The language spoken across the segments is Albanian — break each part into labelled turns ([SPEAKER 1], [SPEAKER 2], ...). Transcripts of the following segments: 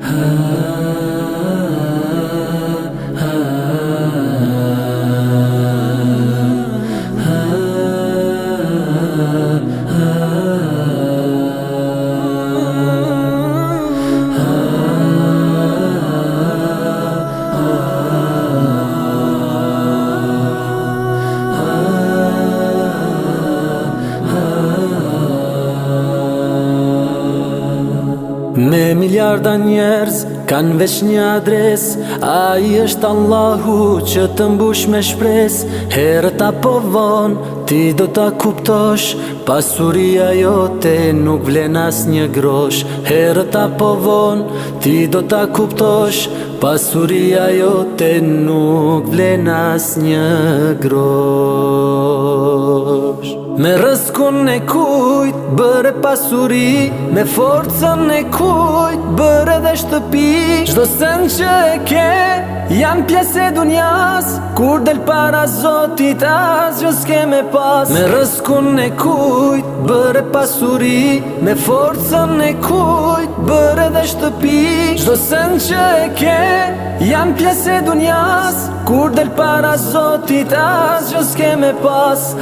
[SPEAKER 1] Ah. Me miljarda njerëz kanë veç një adres A i është Allahu që të mbush me shpres Herët apo vonë, ti do të kuptosh Pasuria jo te nuk vlen as një grosh Herët apo vonë, ti do të kuptosh Pasuria jo te nuk vlen as një
[SPEAKER 2] grosh Me rëskun e kujt, bërë pasuri Me forcën e kujt, bërë dhe shtëpi Qdo sen që e ke, janë pjesë e dunjas Kur del para zotit as, jo s'ke me pas Me rëskun e kujt, bërë pasuri Me forcën e kujt, bërë dhe shtëpi Qdo sen që e ke, janë pjesë e dunjas Kur del para zotit as, jo s'ke me pas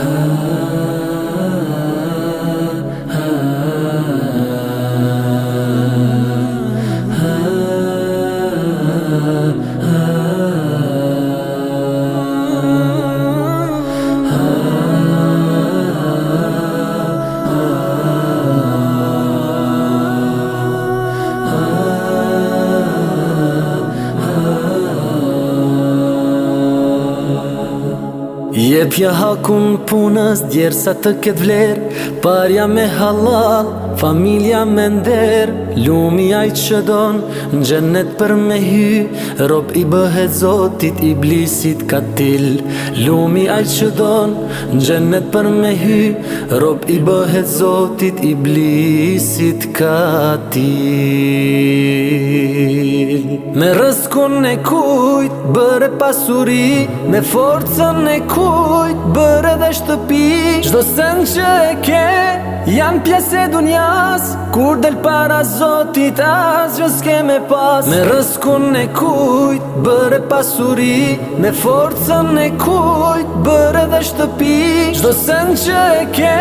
[SPEAKER 1] Jetja hakun punës djerë sa të ketë vlerë Parja me halal, familja me nderë Lumi ajtë që donë, në gjennet për me hy Rob i bëhet zotit, i blisit katil Lumi ajtë që donë, në gjennet për me hy Rob i bëhet zotit, i blisit katil Me
[SPEAKER 2] rëzkon e kujt, bërë pasuri Me forcën e kujt, bërë dhe shtëpi Qdo sen që e ke, janë pjesë e dunjas Kur del para zotit as, jo s'ke me pas Me rëzkon e kujt, bërë pasuri Me forcën e kujt, bërë dhe shtëpi Qdo sen që e ke,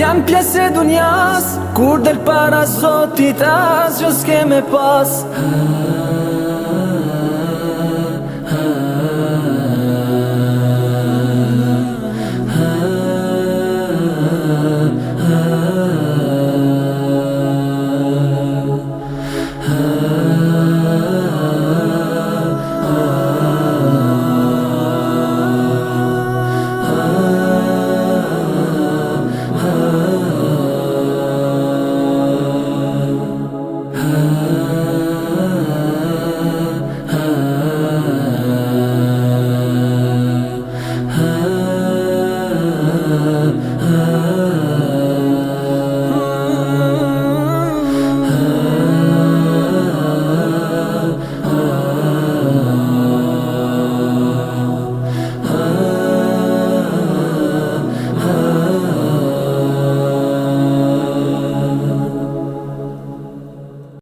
[SPEAKER 2] janë pjesë e dunjas Kur del para zotit as, jo s'ke me pas Ha,
[SPEAKER 1] uh, uh.